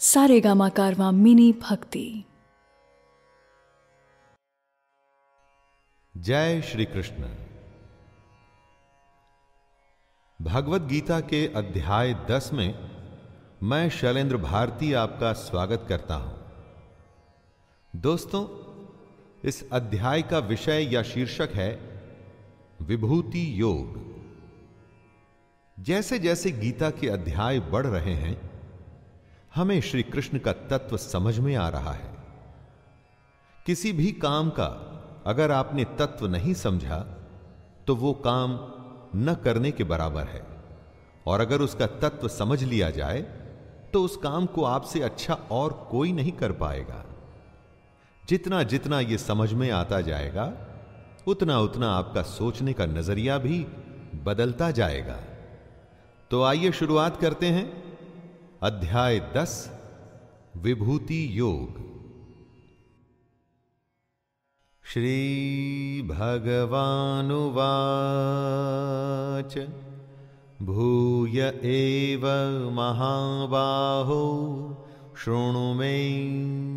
सारे गामा कारवा मिनी भक्ति। जय श्री कृष्ण। भगवत गीता के अध्याय दस में मैं शैलेंद्र भारती आपका स्वागत करता हूँ। दोस्तों, इस अध्याय का विषय या शीर्षक है विभूति योग। जैसे जैसे गीता के अध्याय बढ़ रहे हैं हमें श्री कृष्ण का तत्व समझ में आ रहा है। किसी भी काम का अगर आपने तत्व नहीं समझा तो वो काम न करने के बराबर है। और अगर उसका तत्व समझ लिया जाए तो उस काम को आपसे अच्छा और कोई नहीं कर पाएगा। जितना जितना यह समझ में आता जाएगा, उतना उतना आपका सोचने का नज़रिया भी बदलता जाएगा। तो आइए शुरुआत करते हैं। अध्याय दस, विभूति योग। श्री भगवानुवाच भूय एव महाबाहो, शृणु मे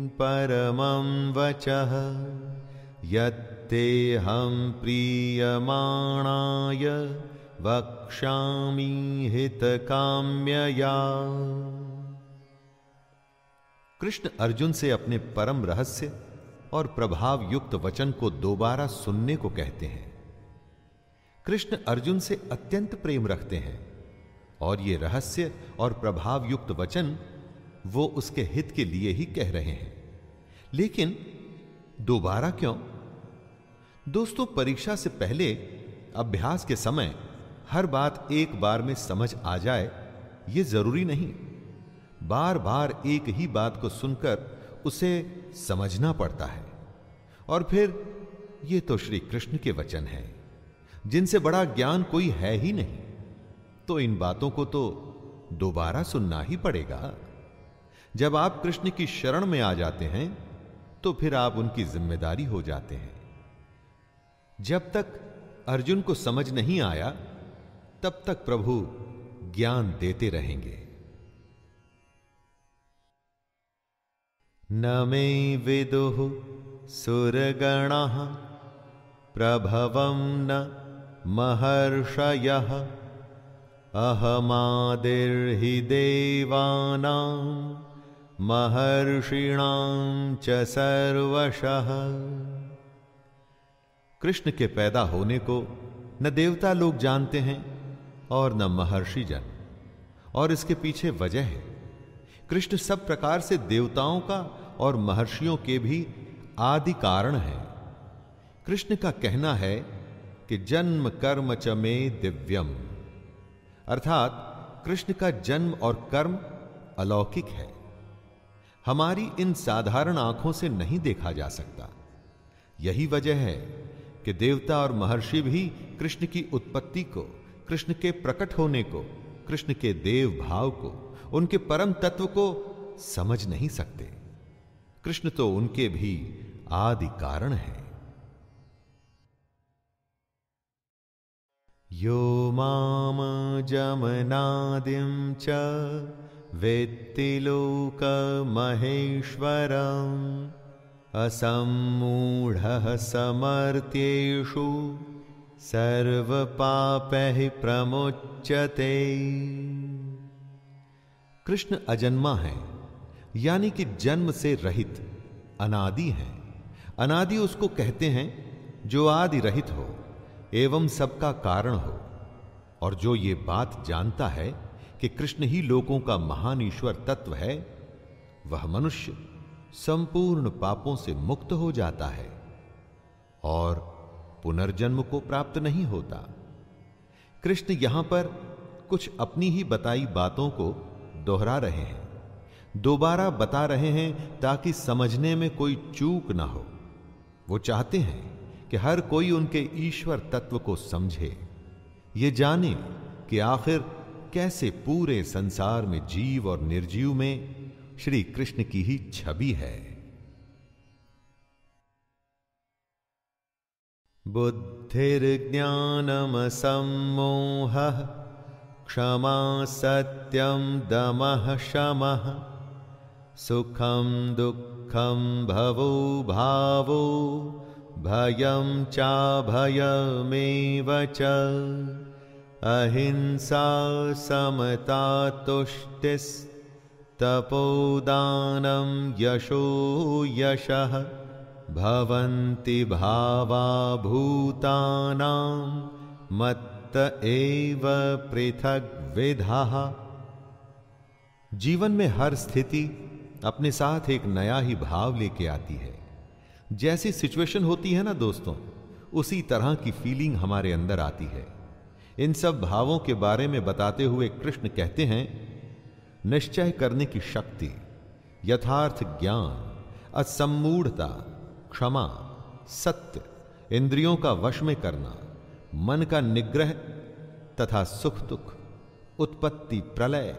परमं वचः, यत्तेऽहं प्रीयमाणाय वक्ष्यामि हितकाम्यया। कृष्ण अर्जुन से अपने परम रहस्य और प्रभाव युक्त वचन को दोबारा सुनने को कहते हैं। कृष्ण अर्जुन से अत्यंत प्रेम रखते हैं और ये रहस्य और प्रभाव युक्त वचन वो उसके हित के लिए ही कह रहे हैं। लेकिन दोबारा क्यों? दोस्तों, परीक्षा से पहले अभ्यास के समय हर बात एक बार में समझ आ जाए यह ज़रूरी नहीं। बार बार एक ही बात को सुनकर उसे समझना पड़ता है। और फिर, ये तो श्री कृष्ण के वचन हैं, जिनसे बड़ा ज्ञान कोई है ही नहीं। तो इन बातों को तो दोबारा सुनना ही पड़ेगा। जब आप कृष्ण की शरण में आ जाते हैं तो फिर आप उनकी ज़िम्मेदारी हो जाते हैं। जब तक अर्जुन को समझ नहीं आया तब तक प्रभु ज्ञान देते रहेंगे। न मे विदुः सुरगण, प्रभव न महर्षयः, अहमादिर्हि देवानां, महर्षिणां च कृष्ण के पैदा होने को न देवता लोग जानते हैं और न महर्षि जन। और इसके पीछे वजह है। कृष्ण सब प्रकार से देवताओं का और महर्षियों के भी आदि कारण है। कृष्ण का कहना है कि जन्म कर्म च दिव्यम। अर्थात कृष्ण का जन्म और कर्म अलौकिक है। हमारी इन साधारण आँखों से नहीं देखा जा सकता। यही वजह है कि देवता और महर्षि भी कृष्ण की उत्पत्ति को कृष्ण के प्रकट होने को, कृष्ण के देव भाव को, उनके परम तत्व को समझ नहीं सकते। कृष्ण तो उनके भी आदि कारण है। यो माम जमनादिम च वेत्ति लोक महेश्वरम असमूढ़ समर्थ्येषु ही प्रमुच्यते। कृष्ण अजन्मा है, यानी कि जन्म से रहित, अनादि है। अनादि उसको कहते हैं, जो आदि रहित हो, एवं सबका कारण हो। और जो ये बात जानता है कि कृष्ण ही लोगों का महान ईश्वर तत्व है, वह मनुष्य संपूर्ण पापों से मुक्त हो जाता है। और पुनर्जन्म को प्राप्त नहीं होता। कृष्ण यहाँ पर कुछ अपनी ही बताई बातों को दोहरा रहे हैं। दोबारा बता रहे हैं ताकि समझने में कोई चूक ना हो। वो चाहते हैं कि हर कोई उनके ईश्वर तत्व को समझे। ये जाने कि आखिर कैसे पूरे संसार में जीव और निर्जीव में श्री कृष्ण की ही छवि है। बुद्धिर्ज्ञानमसम्मोहः क्षमा सत्यं दमः शमः। सुखम दुखम भवो भावो, भयं चाभयमेव च। अहिंसा समता तुष्टिस्तपोदानं यशो यशः। भवन्ति भावा भूतानां मत्त एव पृथग् विधाः। जीवन में हर स्थिति अपने साथ एक नया ही भाव लेके आती है। जैसी सिचुएशन होती है ना दोस्तों, उसी तरह की फीलिंग हमारे अंदर आती है। इन सब भावों के बारे में बताते हुए कृष्ण कहते हैं, निश्चय करने की शक्ति, यथार्थ ज्ञान असमूढ़ता क्षमा, सत्य, इंद्रियों का वश में करना, मन का निग्रह तथा सुख दुख, उत्पत्ति प्रलय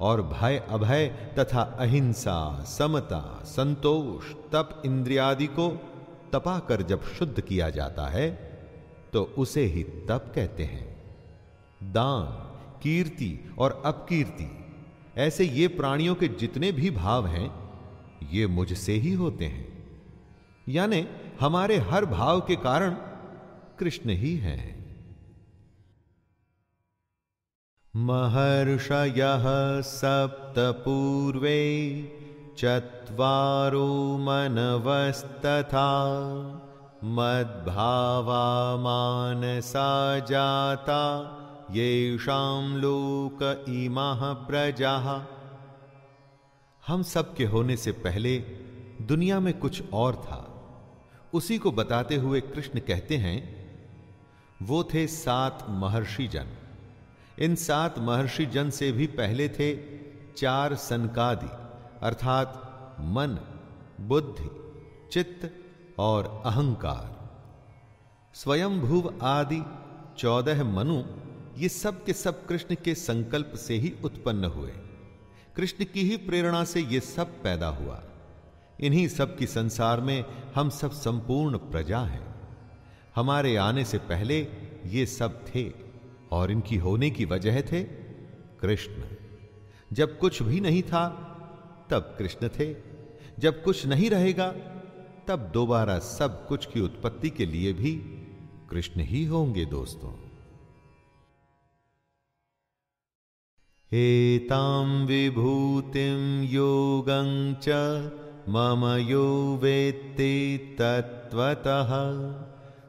और भय अभय तथा अहिंसा, समता, संतोष, तप इंद्रियादि को तपा कर जब शुद्ध किया जाता है तो उसे ही तप कहते हैं। दान, कीर्ति और अपकीर्ति, ऐसे ये प्राणियों के जितने भी भाव हैं, ये मुझसे ही होते हैं। यानी हमारे हर भाव के कारण कृष्ण ही हैं। महर्षयः सप्तपूर्वे चत्वारो मनवस्तथा मद्भावा मानसा जाता येषां लोक इमाः प्रजाः। हम सब के होने से पहले दुनिया में कुछ और था। उसी को बताते हुए कृष्ण कहते हैं, वो थे सात महर्षि जन। इन सात महर्षि जन से भी पहले थे चार सनकादि, अर्थात मन, बुद्धि, चित्त और अहंकार। स्वयंभुव आदि चौदह मनु ये सब के सब कृष्ण के संकल्प से ही उत्पन्न हुए। कृष्ण की ही प्रेरणा से ये सब पैदा हुआ। इन्हीं सब की संसार में हम सब संपूर्ण प्रजा हैं। हमारे आने से पहले ये सब थे और इनकी होने की वजह थे कृष्ण। जब कुछ भी नहीं था, तब कृष्ण थे। जब कुछ नहीं रहेगा, तब दोबारा सब कुछ की उत्पत्ति के लिए भी कृष्ण ही होंगे दोस्तों। एतां विभूतिं योगं च मम यो वेत्ति तत्त्वतः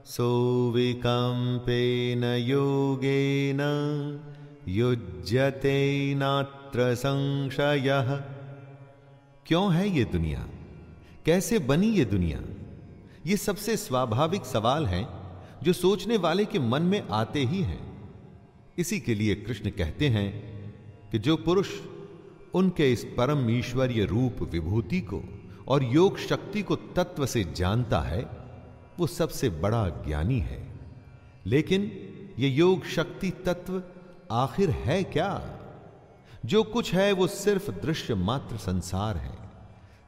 सोविकम्पेन योगेन युज्यते नात्र संशयः। क्यों है ये दुनिया? कैसे बनी ये दुनिया? ये सबसे स्वाभाविक सवाल हैं जो सोचने वाले के मन में आते ही हैं। इसी के लिए कृष्ण कहते हैं कि जो पुरुष उनके इस परम ईश्वरीय रूप विभूति को और योग शक्ति को तत्व से जानता है, वो सबसे बड़ा ज्ञानी है। लेकिन ये योग शक्ति तत्व आखिर है क्या? जो कुछ है, वो सिर्फ़ दृश्य मात्र संसार है।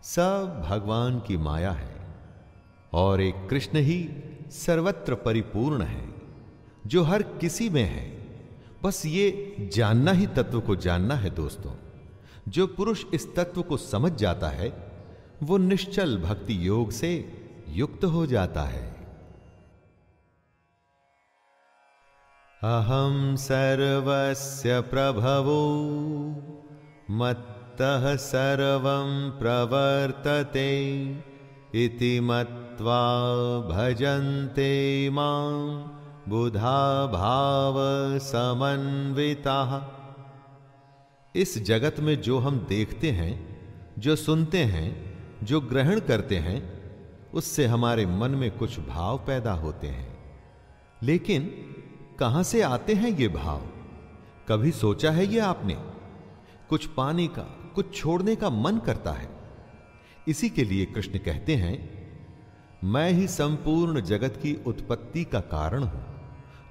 सब भगवान की माया है। और एक कृष्ण ही सर्वत्र परिपूर्ण है, जो हर किसी में है। बस ये जानना ही तत्व को जानना है, दोस्तों। जो पुरुष इस तत्व को समझ जाता है वो निश्चल भक्ति योग से युक्त हो जाता है। अहम सर्वस्य प्रभवो, मत्तः सर्वं प्रवर्तते इति मत्वा भजन्ते माँ बुधा भाव समन्विता इस जगत में जो हम देखते हैं, जो सुनते हैं जो ग्रहण करते हैं, उससे हमारे मन में कुछ भाव पैदा होते हैं। लेकिन कहाँ से आते हैं ये भाव? कभी सोचा है ये आपने? कुछ पाने का, कुछ छोड़ने का मन करता है। इसी के लिए कृष्ण कहते हैं, मैं ही संपूर्ण जगत की उत्पत्ति का कारण हूँ,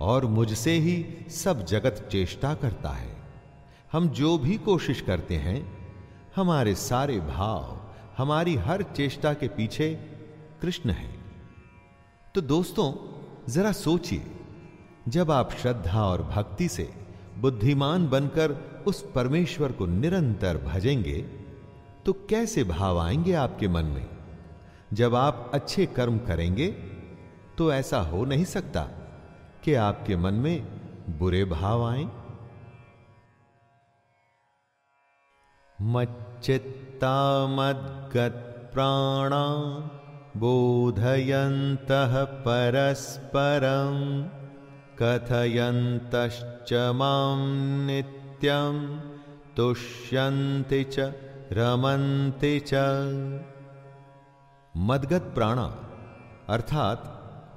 और मुझसे ही सब जगत चेष्टा करता है। हम जो भी कोशिश करते हैं, हमारे सारे भाव हमारी हर चेष्टा के पीछे कृष्ण है। तो दोस्तों, जरा सोचिए, जब आप श्रद्धा और भक्ति से बुद्धिमान बनकर उस परमेश्वर को निरंतर भजेंगे तो कैसे भाव आएँगे आपके मन में? जब आप अच्छे कर्म करेंगे तो ऐसा हो नहीं सकता कि आपके मन में बुरे भाव आए। मच्चित्ता मद्गत प्राणा बोधयन्तः परस्परं, कथयन्तश्च माँ नित्यं, तुष्यन्ति च, रमन्ति च। मदगत प्राणा अर्थात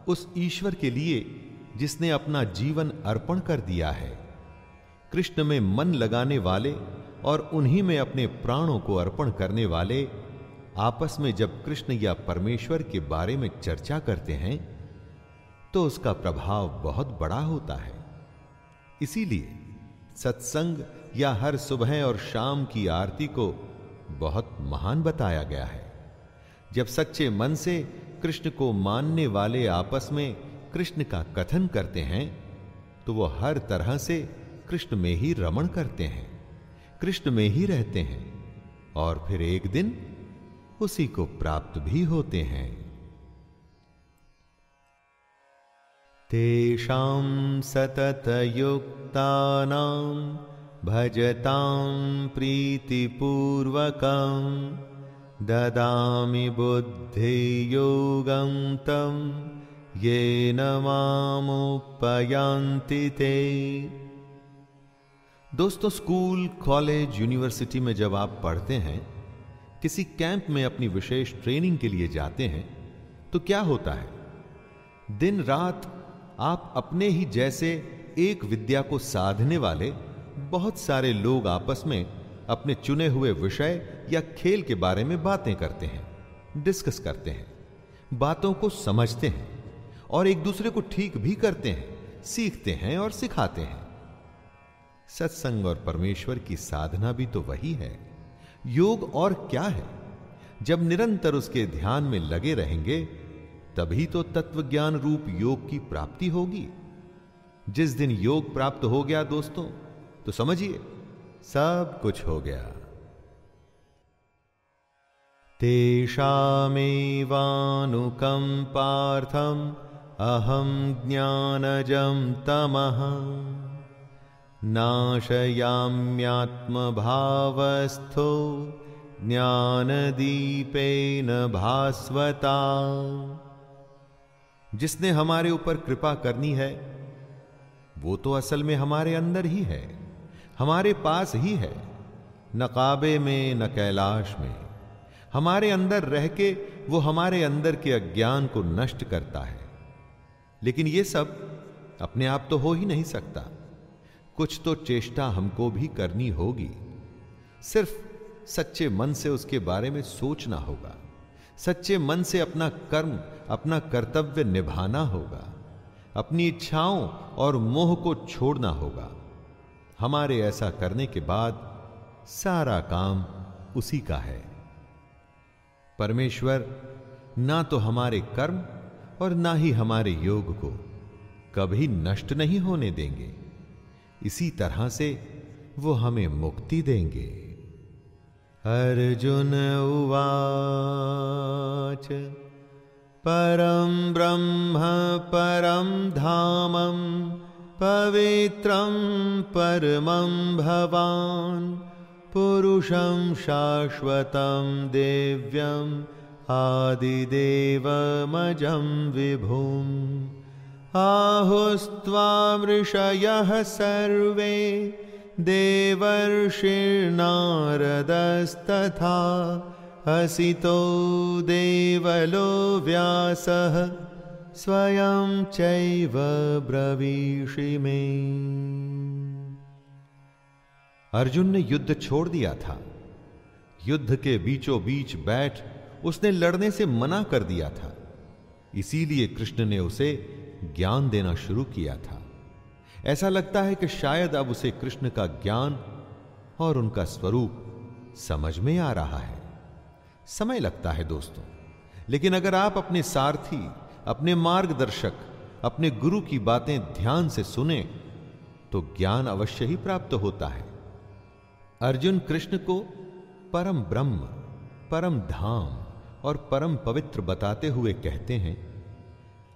उस ईश्वर के लिए जिसने अपना जीवन अर्पण कर दिया है, कृष्ण में मन लगाने वाले और उन्हीं में अपने प्राणों को अर्पण करने वाले आपस में जब कृष्ण या परमेश्वर के बारे में चर्चा करते हैं तो उसका प्रभाव बहुत बड़ा होता है। इसीलिए सत्संग या हर सुबह और शाम की आरती को बहुत महान बताया गया है। जब सच्चे मन से कृष्ण को मानने वाले आपस में कृष्ण का कथन करते हैं तो वो हर तरह से कृष्ण में ही रमण करते हैं। कृष्ण में ही रहते हैं और फिर एक दिन उसी को प्राप्त भी होते हैं। तेषां सततयुक्तानां भजतां प्रीतिपूर्वकं ददामि बुद्धियोगं तं येन मामुपयान्ति ते। दोस्तों, स्कूल, कॉलेज, यूनिवर्सिटी में जब आप पढ़ते हैं, किसी कैंप में अपनी विशेष ट्रेनिंग के लिए जाते हैं तो क्या होता है? दिन रात आप अपने ही जैसे एक विद्या को साधने वाले बहुत सारे लोग आपस में अपने चुने हुए विषय या खेल के बारे में बातें करते हैं, डिस्कस करते हैं, बातों को समझते हैं और एक दूसरे को ठीक भी करते हैं, सीखते हैं और सिखाते हैं। सत्संग और परमेश्वर की साधना भी तो वही है। योग और क्या है? जब निरंतर उसके ध्यान में लगे रहेंगे, तभी तो तत्व ज्ञान रूप योग की प्राप्ति होगी। जिस दिन योग प्राप्त हो गया दोस्तों तो समझिए, सब कुछ हो गया। पार्थम अहम ज्ञानजम तमः। नाशयाम्यात्मभावस्थो ज्ञानदीपेन भास्वता। जिसने हमारे ऊपर कृपा करनी है, वो तो असल में हमारे अंदर ही है, हमारे पास ही है, न काबे में, न कैलाश में। हमारे अंदर रह के वो हमारे अंदर के अज्ञान को नष्ट करता है। लेकिन ये सब अपने आप तो हो ही नहीं सकता। कुछ तो चेष्टा हमको भी करनी होगी। सिर्फ़ सच्चे मन से उसके बारे में सोचना होगा। सच्चे मन से अपना कर्म, अपना कर्तव्य निभाना होगा। अपनी इच्छाओं और मोह को छोड़ना होगा। हमारे ऐसा करने के बाद सारा काम उसी का है। परमेश्वर, ना तो हमारे कर्म और ना ही हमारे योग को कभी नष्ट नहीं होने देंगे। इसी तरह से वो हमें मुक्ति देंगे। अर्जुन उवाच, परम ब्रह्म, परम धामम पवित्रं परमं भवान्, पुरुषं शाश्वतं देव्यम् आदिदेवमजं विभुम्। आहुस्त्वामृषयः सर्वे देवर्षिर्नारदस्तथा हसितो देवलो व्यासः स्वयं चैव ब्रवीषि में। अर्जुन ने युद्ध छोड़ दिया था। युद्ध के बीचों बीच बैठ उसने लड़ने से मना कर दिया था। इसीलिए कृष्ण ने उसे ज्ञान देना शुरू किया था। ऐसा लगता है कि शायद अब उसे कृष्ण का ज्ञान और उनका स्वरूप समझ में आ रहा है। समय लगता है दोस्तों, लेकिन अगर आप अपने सारथी, अपने मार्गदर्शक, अपने गुरु की बातें ध्यान से सुने तो ज्ञान अवश्य ही प्राप्त होता है। अर्जुन कृष्ण को परम ब्रह्म, परम धाम और परम पवित्र बताते हुए कहते हैं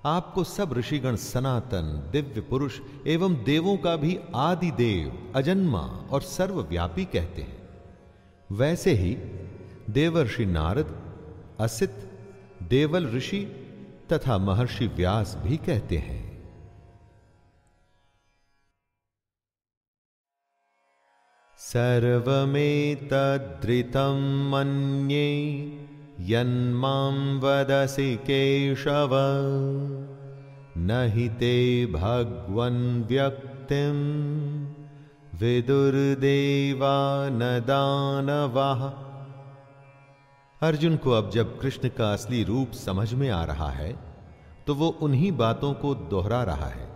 आपको सब ऋषिगण सनातन, दिव्य पुरुष एवं देवों का भी आदि देव, अजन्मा और सर्वव्यापी कहते हैं। वैसे ही देवर्षि नारद, असित, देवल ऋषि तथा महर्षि व्यास भी कहते हैं। सर्वमेतद्रितं मन्ये यन्मां वदसि केशव। न ते भगवन् व्यक्तिं। विदुर्देवा न दानवाः अर्जुन को अब जब कृष्ण का असली रूप समझ में आ रहा है तो वो उन्हीं बातों को दोहरा रहा है,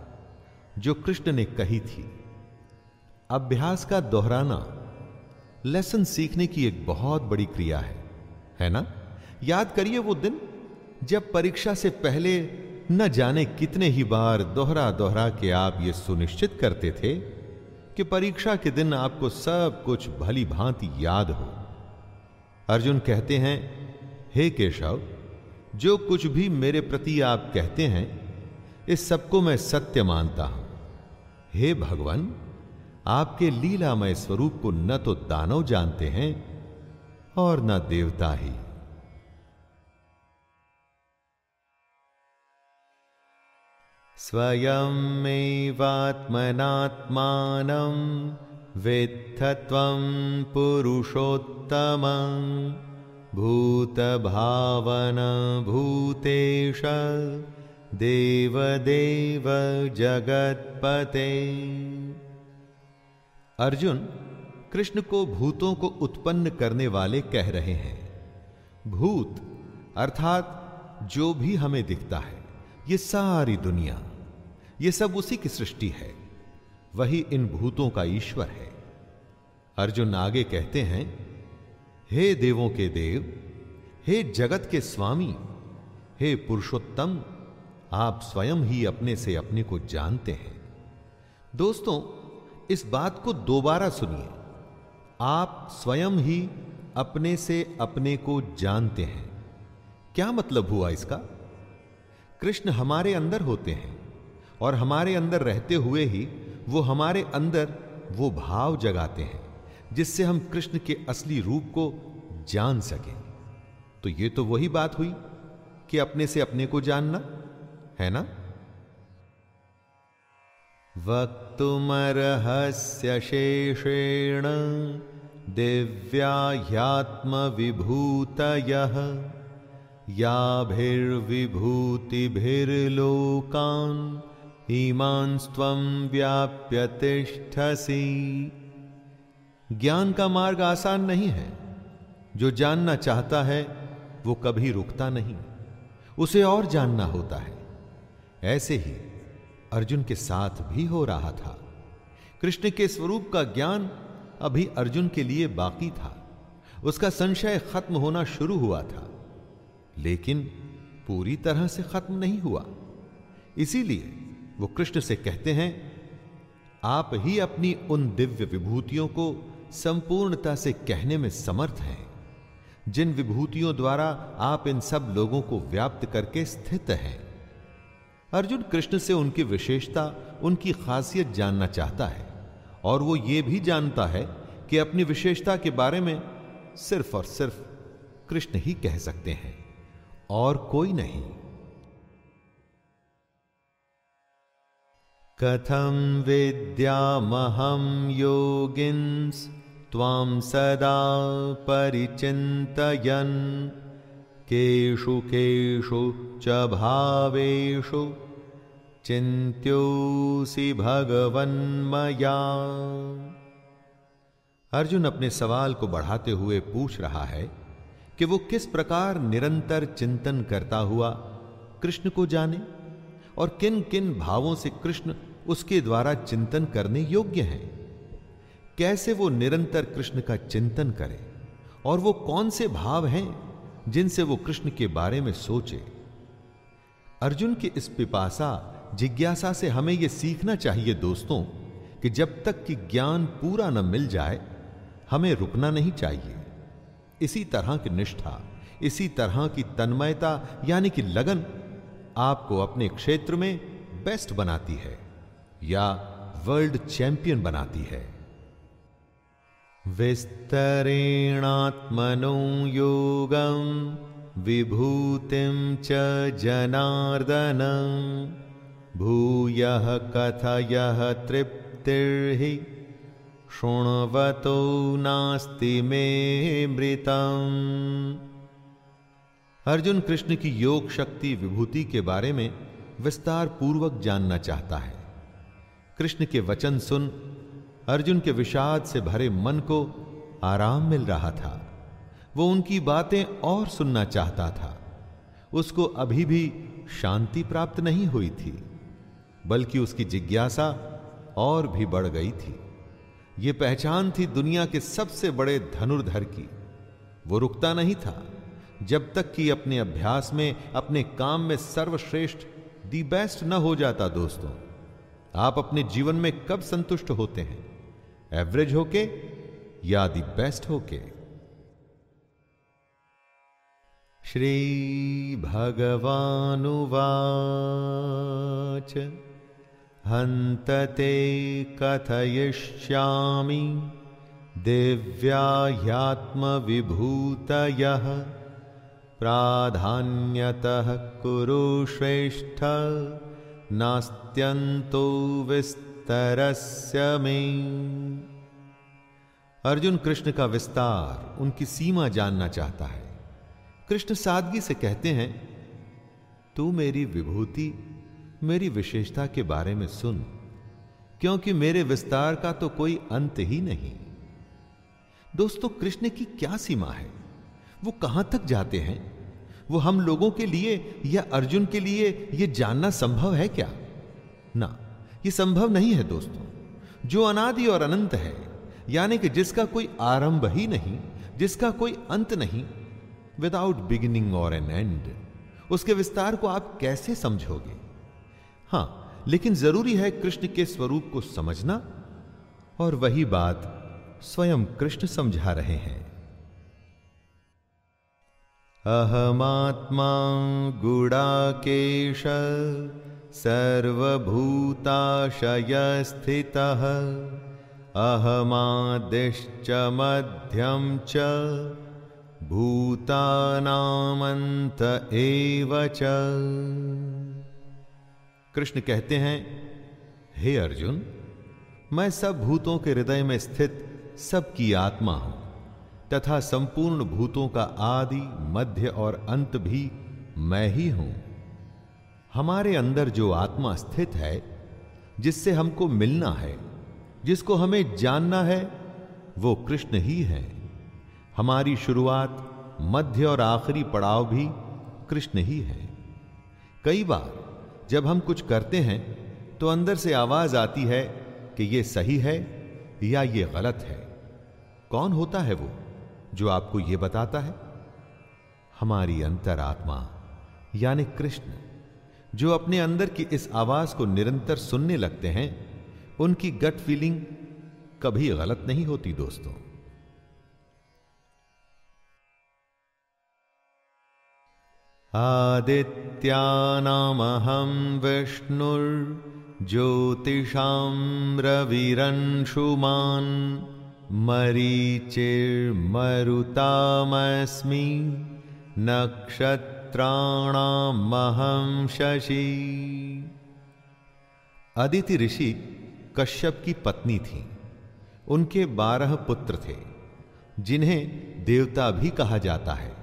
जो कृष्ण ने कही थी। अभ्यास का दोहराना, लेसन सीखने की एक बहुत बड़ी क्रिया है है ना? याद करिए वो दिन, जब परीक्षा से पहले न जाने कितने ही बार दोहरा दोहरा के आप ये सुनिश्चित करते थे कि परीक्षा के दिन आपको सब कुछ भली भांति याद हो। अर्जुन कहते हैं, हे केशव, जो कुछ भी मेरे प्रति आप कहते हैं, इस सबको मैं सत्य मानता हूँ। हे भगवान, आपके लीलामय स्वरूप को न तो दानव जानते हैं और न देवता ही। स्वयमेवात्मनात्मानं वित्थत्वं पुरुषोत्तम भूतभावन भूतेश देवदेव जगतपते अर्जुन कृष्ण को भूतों को उत्पन्न करने वाले कह रहे हैं। भूत, अर्थात जो भी हमें दिखता है, ये सारी दुनिया ये सब उसी की सृष्टि है। वही इन भूतों का ईश्वर है। अर्जुन आगे कहते हैं, हे देवों के देव, हे जगत के स्वामी, हे पुरुषोत्तम, आप स्वयं ही अपने से अपने को जानते हैं। दोस्तों, इस बात को दोबारा सुनिए। आप स्वयं ही अपने से अपने को जानते हैं। क्या मतलब हुआ इसका? कृष्ण हमारे अंदर होते हैं। और हमारे अंदर रहते हुए ही वो हमारे अंदर वो भाव जगाते हैं, जिससे हम कृष्ण के असली रूप को जान सकें। तो ये तो वही बात हुई कि अपने से अपने को जानना, है ना? वक्तुमर्हस्य शेषेण दिव्याह्यात्मविभूतयः, याभिर्विभूतिभिर्लोकान् इमांस्त्वं व्याप्य तिष्ठसि। ज्ञान का मार्ग आसान नहीं है। जो जानना चाहता है, वो कभी रुकता नहीं। उसे और जानना होता है। ऐसे ही अर्जुन के साथ भी हो रहा था। कृष्ण के स्वरूप का ज्ञान अभी अर्जुन के लिए बाकी था। उसका संशय खत्म होना शुरू हुआ था। लेकिन पूरी तरह से खत्म नहीं हुआ। इसीलिए वो कृष्ण से कहते हैं, आप ही अपनी उन दिव्य विभूतियों को संपूर्णता से कहने में समर्थ हैं, जिन विभूतियों द्वारा आप इन सब लोगों को व्याप्त करके स्थित हैं। अर्जुन कृष्ण से उनकी विशेषता, उनकी खासियत जानना चाहता है, और वो ये भी जानता है कि अपनी विशेषता के बारे में सिर्फ़ और सिर्फ़ कृष्ण ही कह सकते हैं, और कोई नहीं। कथम विद्यामहम योगिन्स त्वां सदा परिचिन्तयन्। केषु केषु च भावेषु चिंत्योसी भगवन्मया। अर्जुन अपने सवाल को बढ़ाते हुए पूछ रहा है कि वो किस प्रकार निरंतर चिंतन करता हुआ कृष्ण को जाने और किन किन भावों से कृष्ण उसके द्वारा चिंतन करने योग्य हैं। कैसे वो निरंतर कृष्ण का चिंतन करे और वो कौन से भाव हैं जिनसे वो कृष्ण के बारे में सोचे? अर्जुन की इस पिपासा, जिज्ञासा से हमें यह सीखना चाहिए दोस्तों कि जब तक कि ज्ञान पूरा न मिल जाए, हमें रुकना नहीं चाहिए। इसी तरह की निष्ठा, इसी तरह की तन्मयता, यानी कि लगन आपको अपने क्षेत्र में बेस्ट बनाती है। या वर्ल्ड चैंपियन बनाती है। विस्तरेणात्मनो योगम विभूतिम च जनार्दन, भूय कथय तृप्तिर्हि, शृण्वतो नास्ति मे मृतम। अर्जुन कृष्ण की योग शक्ति विभूति के बारे में विस्तार पूर्वक जानना चाहता है। कृष्ण के वचन सुन, अर्जुन के विषाद से भरे मन को आराम मिल रहा था। वो उनकी बातें और सुनना चाहता था। उसको अभी भी शांति प्राप्त नहीं हुई थी, बल्कि उसकी जिज्ञासा और भी बढ़ गई थी। यह पहचान थी दुनिया के सबसे बड़े धनुर्धर की। वो रुकता नहीं था, जब तक कि अपने अभ्यास में, अपने काम में सर्वश्रेष्ठ, दी बेस्ट न हो जाता दोस्तों। आप अपने जीवन में कब संतुष्ट होते हैं? एवरेज होके या दी बेस्ट होके? श्री भगवानुवाच। हन्तते कथयिष्यामि। दिव्याह्यात्मविभूतयः। प्राधान्यतः कुरु श्रेष्ठ। नास्त्यन्तो विस्तरस्य में। अर्जुन कृष्ण का विस्तार उनकी सीमा जानना चाहता है। कृष्ण सादगी से कहते हैं, तू मेरी विभूति, मेरी विशेषता के बारे में सुन, क्योंकि मेरे विस्तार का तो कोई अंत ही नहीं। दोस्तों, कृष्ण की क्या सीमा है? वो कहाँ तक जाते हैं? वो हम लोगों के लिए या अर्जुन के लिए यह जानना संभव है क्या? ना यह संभव नहीं है दोस्तों। जो अनादि और अनंत है, यानी कि जिसका कोई आरंभ ही नहीं, जिसका कोई अंत नहीं विदाउट बिगिनिंग और एन एंड उसके विस्तार को आप कैसे समझोगे? हाँ, लेकिन ज़रूरी है कृष्ण के स्वरूप को समझना, और वही बात स्वयं कृष्ण समझा रहे हैं। अहमात्मा गुड़ाकेश सर्वभूताशय स्थितः अहमादिश्च मध्यम च भूतानामंत च। कृष्ण कहते हैं, हे अर्जुन, मैं सब भूतों के हृदय में स्थित सबकी आत्मा हूँ। तथा संपूर्ण भूतों का आदि, मध्य और अंत भी मैं ही हूँ। हमारे अंदर जो आत्मा स्थित है, जिससे हमको मिलना है, जिसको हमें जानना है, वो कृष्ण ही है। हमारी शुरुआत, मध्य और आखिरी पड़ाव भी कृष्ण ही है। कई बार, जब हम कुछ करते हैं तो अंदर से आवाज़ आती है कि यह सही है या यह गलत है। कौन होता है वो? जो आपको यह बताता है, हमारी अंतरात्मा, यानी कृष्ण, जो अपने अंदर की इस आवाज़ को निरंतर सुनने लगते हैं, उनकी गट फीलिंग कभी गलत नहीं होती दोस्तों। आदित्यानामहं विष्णुर्ज्योतिषां रविरंशुमान्। मरीचिर्मरुतामस्मि नक्षत्राणामहं शशि। अदिति ऋषि कश्यप की पत्नी थी। उनके बारह पुत्र थे, जिन्हें देवता भी कहा जाता है।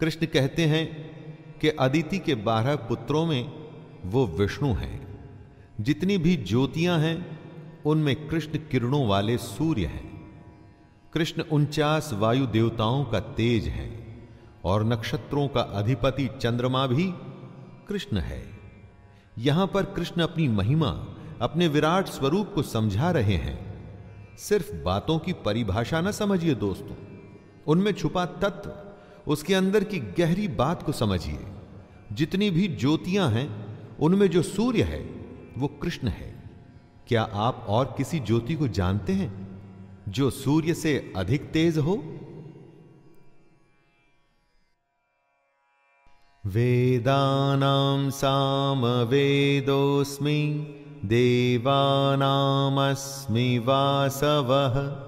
कृष्ण कहते हैं कि अदिति के बारह पुत्रों में वो विष्णु हैं। जितनी भी ज्योतियाँ हैं, उनमें कृष्ण किरणों वाले सूर्य हैं। कृष्ण उनचास वायु देवताओं का तेज है और नक्षत्रों का अधिपति चंद्रमा भी कृष्ण है। यहाँ पर कृष्ण अपनी महिमा, अपने विराट स्वरूप को समझा रहे हैं। सिर्फ़ बातों की परिभाषा ना समझिए दोस्तों। उनमें छुपा तत्व, उसके अंदर की गहरी बात को समझिए। जितनी भी ज्योतियाँ हैं, उनमें जो सूर्य है, वो कृष्ण है। क्या आप और किसी ज्योति को जानते हैं? जो सूर्य से अधिक तेज हो? वेदानाम साम वेदोस्मि देवानामस्मि वासवः,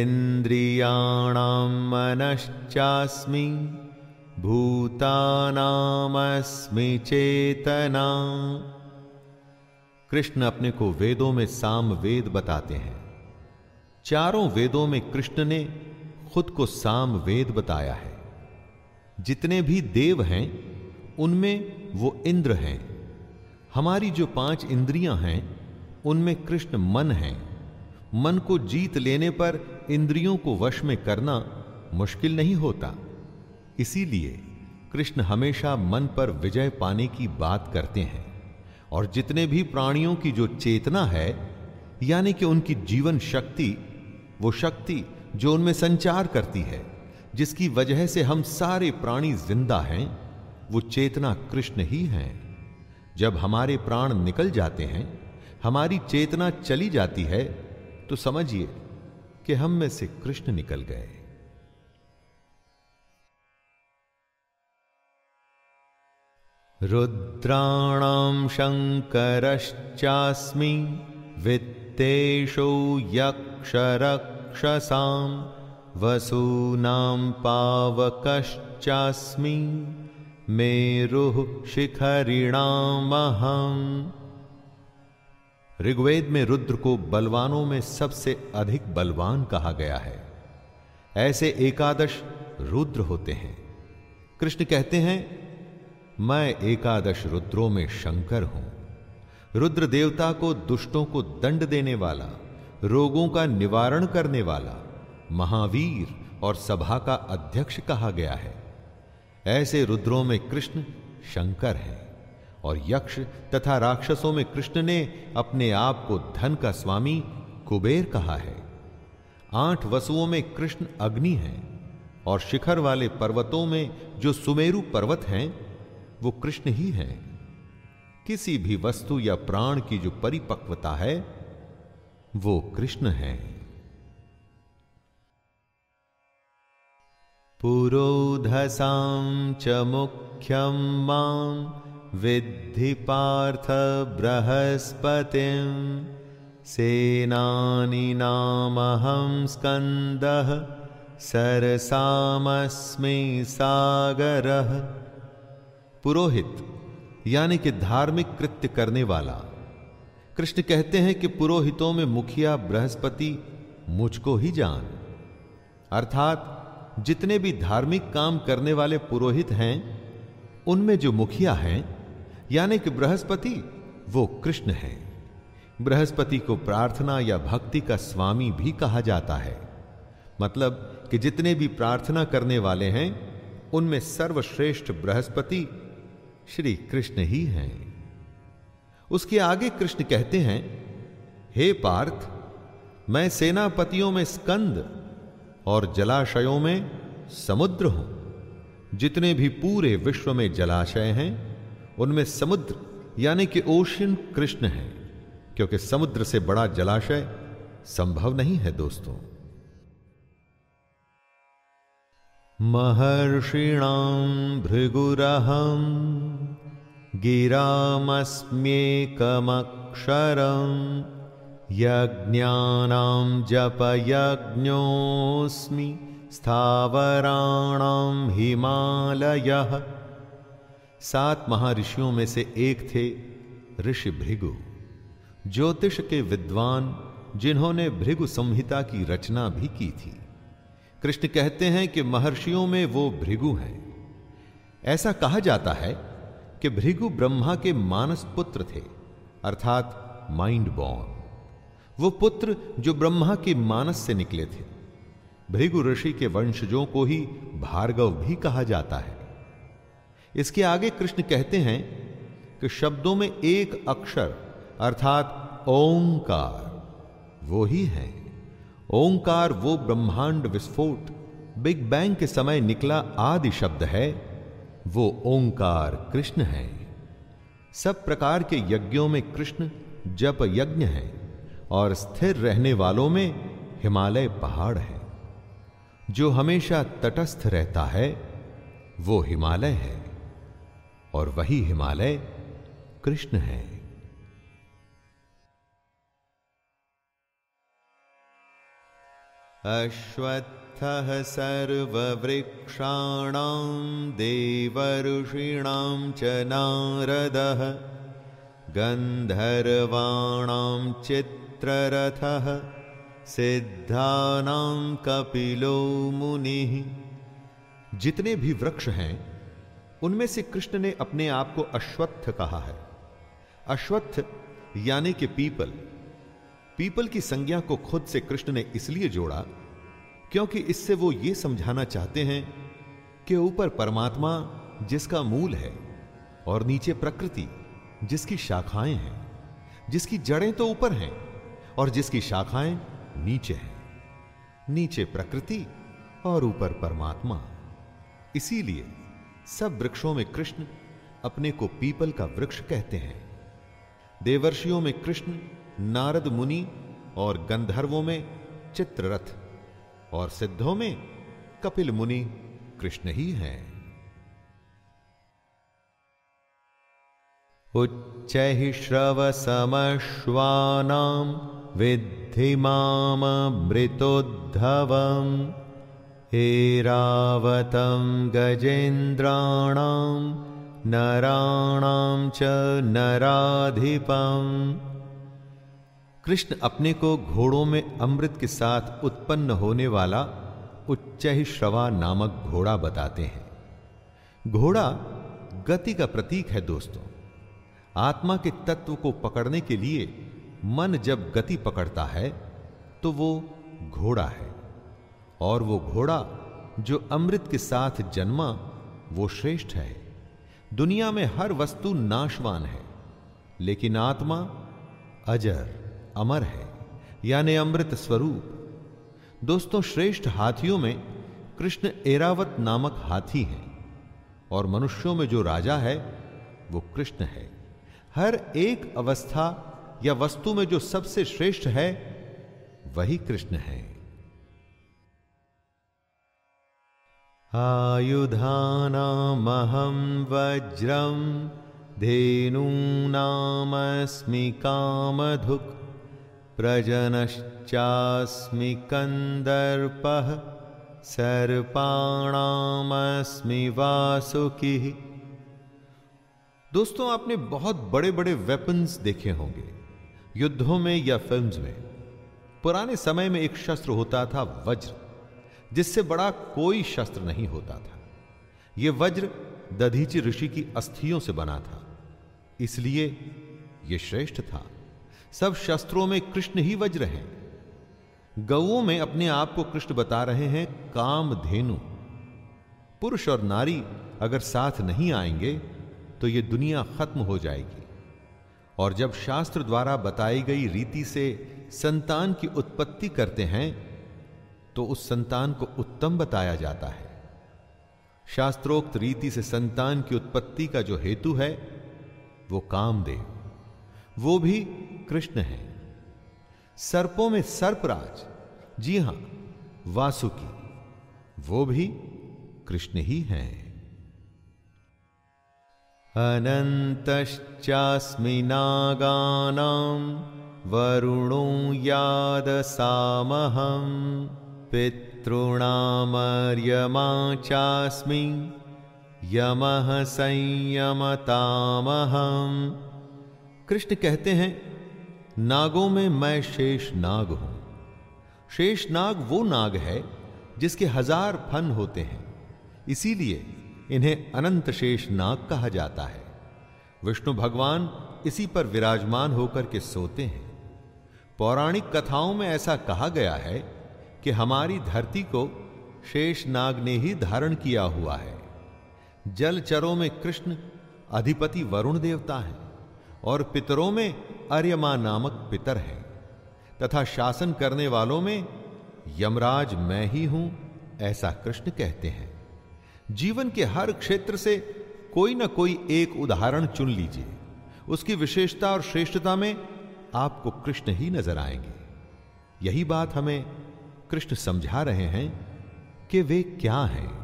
इन्द्रियाणां मनश्चास्मि, भूतानामस्मि चेतना। कृष्ण अपने को वेदों में साम वेद बताते हैं। चारों वेदों में कृष्ण ने खुद को साम वेद बताया है। जितने भी देव हैं, उनमें वो इंद्र हैं। हमारी जो पाँच इंद्रियाँ हैं, उनमें कृष्ण मन है। मन को जीत लेने पर इंद्रियों को वश में करना मुश्किल नहीं होता। इसीलिए कृष्ण हमेशा मन पर विजय पाने की बात करते हैं। और जितने भी प्राणियों की जो चेतना है, यानी कि उनकी जीवन शक्ति वो शक्ति जो उनमें संचार करती है, जिसकी वजह से हम सारे प्राणी ज़िंदा हैं, वो चेतना कृष्ण ही हैं। जब हमारे प्राण निकल जाते हैं, हमारी चेतना चली जाती है तो समझिए कि हम में से कृष्ण निकल गए। रुद्राणां शङ्करश्चास्मि वित्तेषु यक्षरक्षसां वसूनां पावकश्चास्मि मेरुः शिखरिणामहम्। ऋग्वेद में रुद्र को बलवानों में सबसे अधिक बलवान कहा गया है। ऐसे एकादश रुद्र होते हैं। कृष्ण कहते हैं, मैं एकादश रुद्रों में शंकर हूँ। रुद्र देवता को दुष्टों को दंड देने वाला, रोगों का निवारण करने वाला, महावीर और सभा का अध्यक्ष कहा गया है। ऐसे रुद्रों में कृष्ण शंकर है और यक्ष तथा राक्षसों में कृष्ण ने अपने आप को धन का स्वामी कुबेर कहा है। आठ वसुओं में कृष्ण अग्नि है और शिखर वाले पर्वतों में जो सुमेरु पर्वत हैं, वो कृष्ण ही है। किसी भी वस्तु या प्राण की जो परिपक्वता है, वो कृष्ण है। पुरोधसां च मुख्यं माँ, विद्धि पार्थ बृहस्पतिं। सेनानिनामहं स्कन्दः, सरसामस्मि सागरः। पुरोहित यानी कि धार्मिक कृत्य करने वाला। कृष्ण कहते हैं कि पुरोहितों में मुखिया बृहस्पति मुझको ही जान। अर्थात, जितने भी धार्मिक काम करने वाले पुरोहित हैं, उनमें जो मुखिया हैं, यानी कि बृहस्पति, वो कृष्ण हैं। बृहस्पति को प्रार्थना या भक्ति का स्वामी भी कहा जाता है। मतलब कि जितने भी प्रार्थना करने वाले हैं, उनमें सर्वश्रेष्ठ बृहस्पति श्री कृष्ण ही हैं। उसके आगे कृष्ण कहते हैं, हे पार्थ, मैं सेनापतियों में स्कंद और जलाशयों में समुद्र हूँ। जितने भी पूरे विश्व में जलाशय हैं, उनमें समुद्र, यानी कि ओशियन कृष्ण है, क्योंकि समुद्र से बड़ा जलाशय संभव नहीं है दोस्तों। महर्षिणां भृगुरहं गिरामस्म्येकमक्षरं यज्ञानां जपयज्ञोऽस्मि स्थावराणां हिमालयः। सात महर्षियों में से एक थे ऋषि भृगु। ज्योतिष के विद्वान जिन्होंने भृगु संहिता की रचना भी की थी। कृष्ण कहते हैं कि महर्षियों में वो भृगु हैं। ऐसा कहा जाता है कि भृगु ब्रह्मा के मानस पुत्र थे, अर्थात माइंड बॉर्न वो पुत्र जो ब्रह्मा के मानस से निकले थे। भृगु ऋषि के वंशजों को ही भार्गव भी कहा जाता है। इसके आगे कृष्ण कहते हैं कि शब्दों में एक अक्षर, अर्थात ओंकार, वो ही है। ओंकार वो ब्रह्मांड विस्फोट, बिग बैंग के समय निकला आदि शब्द है, वो ओंकार कृष्ण है। सब प्रकार के यज्ञों में कृष्ण जप यज्ञ है और स्थिर रहने वालों में हिमालय पहाड़ है। जो हमेशा तटस्थ रहता है, वो हिमालय है और वही हिमालय कृष्ण है। अश्वत्थः सर्ववृक्षाणां, देवर्षीणां च नारदः, गन्धर्वाणां चित्ररथः, सिद्धानां कपिलो मुनिः। जितने भी वृक्ष हैं, उनमें से कृष्ण ने अपने आप को अश्वत्थ कहा है। अश्वत्थ यानी कि पीपल। पीपल की संज्ञा को खुद से कृष्ण ने इसलिए जोड़ा क्योंकि इससे वो ये समझाना चाहते हैं कि ऊपर परमात्मा जिसका मूल है और नीचे प्रकृति जिसकी शाखाएँ हैं, जिसकी जड़ें तो ऊपर हैं और जिसकी शाखाएँ नीचे हैं, नीचे प्रकृति और ऊपर परमात्मा। इसीलिए सब वृक्षों में कृष्ण अपने को पीपल का वृक्ष कहते हैं। देवर्षियों में कृष्ण नारद मुनि और गंधर्वों में चित्ररथ और सिद्धों में कपिल मुनि कृष्ण ही हैं। उच्च श्रव समश्वानाम विद्धि मामृतोद्धवम् एरावतं गजेन्द्राणां, नराणां च नराधिपम्। कृष्ण अपने को घोड़ों में अमृत के साथ उत्पन्न होने वाला उच्च श्रवा नामक घोड़ा बताते हैं। घोड़ा गति का प्रतीक है दोस्तों। आत्मा के तत्व को पकड़ने के लिए मन जब गति पकड़ता है तो वो घोड़ा है। और वो घोड़ा जो अमृत के साथ जन्मा, वो श्रेष्ठ है। दुनिया में हर वस्तु नाशवान है, लेकिन आत्मा अजर। अमर है, यानी अमृत स्वरूप। दोस्तों, श्रेष्ठ हाथियों में कृष्ण एरावत नामक हाथी हैं, और मनुष्यों में जो राजा है, वो कृष्ण है। हर एक अवस्था या वस्तु में जो सबसे श्रेष्ठ है, वही कृष्ण है। आयुधानामहं वज्रं धेनूनामस्मि कामधुक्। प्रजनश्चास्मि कन्दर्पः सर्पाणामस्मि वासुकिः। दोस्तों, आपने बहुत बड़े बड़े वेपन्स देखे होंगे, युद्धों में या फिल्म्स में। पुराने समय में एक शस्त्र होता था वज्र, जिससे बड़ा कोई शस्त्र नहीं होता था। यह वज्र दधीचि ऋषि की अस्थियों से बना था, इसलिए यह श्रेष्ठ था। सब शस्त्रों में कृष्ण ही वज्र हैं। गौओं में अपने आप को कृष्ण बता रहे हैं, काम धेनु। पुरुष और नारी अगर साथ नहीं आएँगे तो यह दुनिया खत्म हो जाएगी। और जब शास्त्र द्वारा बताई गई रीति से संतान की उत्पत्ति करते हैं तो उस संतान को उत्तम बताया जाता है। शास्त्रोक्त रीति से संतान की उत्पत्ति का जो हेतु है, वो कामदेव। वो भी कृष्ण है। सर्पों में सर्पराज। जी हाँ, वासुकी। वो भी कृष्ण ही हैं। नागानां वरुणो यादसामहम् पितॄणामर्यमा चास्मि यमः संयमतामहम् कृष्ण कहते हैं नागों में मैं शेष नाग हूँ। शेष नाग वो नाग है जिसके हज़ार फन होते हैं। इसीलिए इन्हें अनंत शेष नाग कहा जाता है। विष्णु भगवान इसी पर विराजमान होकर के सोते हैं। पौराणिक कथाओं में ऐसा कहा गया है कि हमारी धरती को शेष नाग ने ही धारण किया हुआ है। जलचरों में कृष्ण अधिपति वरुण देवता है और पितरों में अर्यमा नामक पितर है, तथा शासन करने वालों में यमराज मैं ही हूँ, ऐसा कृष्ण कहते हैं। जीवन के हर क्षेत्र से कोई ना कोई एक उदाहरण चुन लीजिए। उसकी विशेषता और श्रेष्ठता में आपको कृष्ण ही नज़र आएँगे। यही बात हमें कृष्ण समझा रहे हैं कि वे क्या हैं।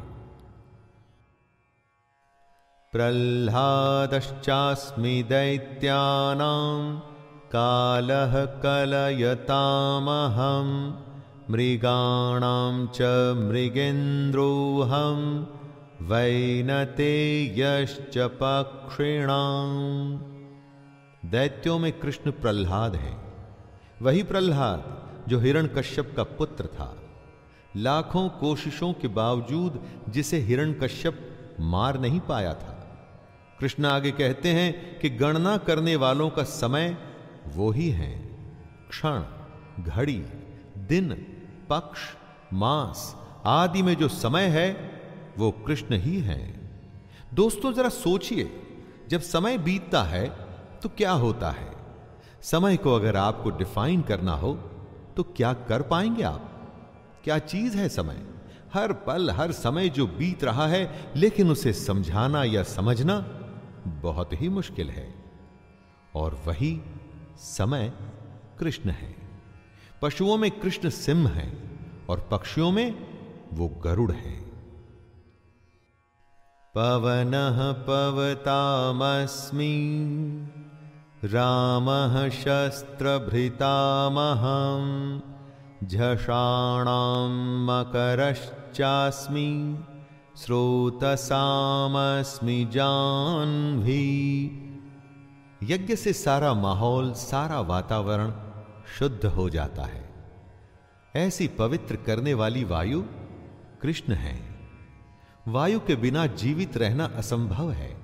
प्रह्लादश्चास्मि दैत्यानां कालः कलयतामहं, मृगाणां च मृगेन्द्रोऽहं, वैनतेयश्च पक्षिणाम् दैत्यों में कृष्ण प्रहलाद है। वही प्रहलाद जो हिरण कश्यप का पुत्र था। लाखों कोशिशों के बावजूद जिसे हिरण कश्यप मार नहीं पाया था। कृष्ण आगे कहते हैं कि गणना करने वालों का समय वो ही है। क्षण, घड़ी, दिन, पक्ष, मास आदि में जो समय है, वो कृष्ण ही है। दोस्तों, जरा सोचिए, जब समय बीतता है तो क्या होता है? समय को अगर आपको डिफाइन करना हो तो क्या कर पाएँगे आप? क्या चीज़ है समय? हर पल, हर समय जो बीत रहा है, लेकिन उसे समझाना या समझना बहुत ही मुश्किल है। और वही समय कृष्ण है। पशुओं में कृष्ण सिंह है और पक्षियों में वो गरुड़ है। पवन पवतामस्मी, रामः शस्त्रभृतामहम् झषाणां मकरश्चास्मि स्रोतसामस्मि जाह्नवी। यज्ञ से सारा माहौल, सारा वातावरण शुद्ध हो जाता है। ऐसी पवित्र करने वाली वायु कृष्ण है। वायु के बिना जीवित रहना असंभव है।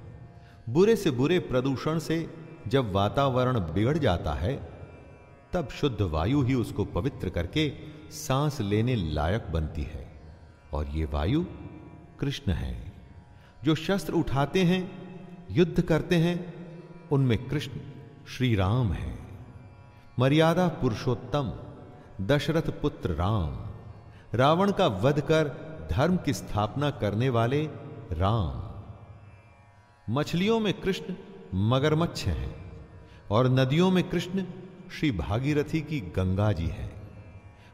बुरे से बुरे प्रदूषण से जब वातावरण बिगड़ जाता है, तब शुद्ध वायु ही उसको पवित्र करके सांस लेने लायक बनती है। और ये वायु कृष्ण है। जो शस्त्र उठाते हैं, युद्ध करते हैं उनमें कृष्ण श्री राम है। मर्यादा पुरुषोत्तम, दशरथ पुत्र राम। रावण का वध कर धर्म की स्थापना करने वाले राम। मछलियों में कृष्ण मगरमच्छ हैं और नदियों में कृष्ण श्री भागीरथी की गंगा जी है।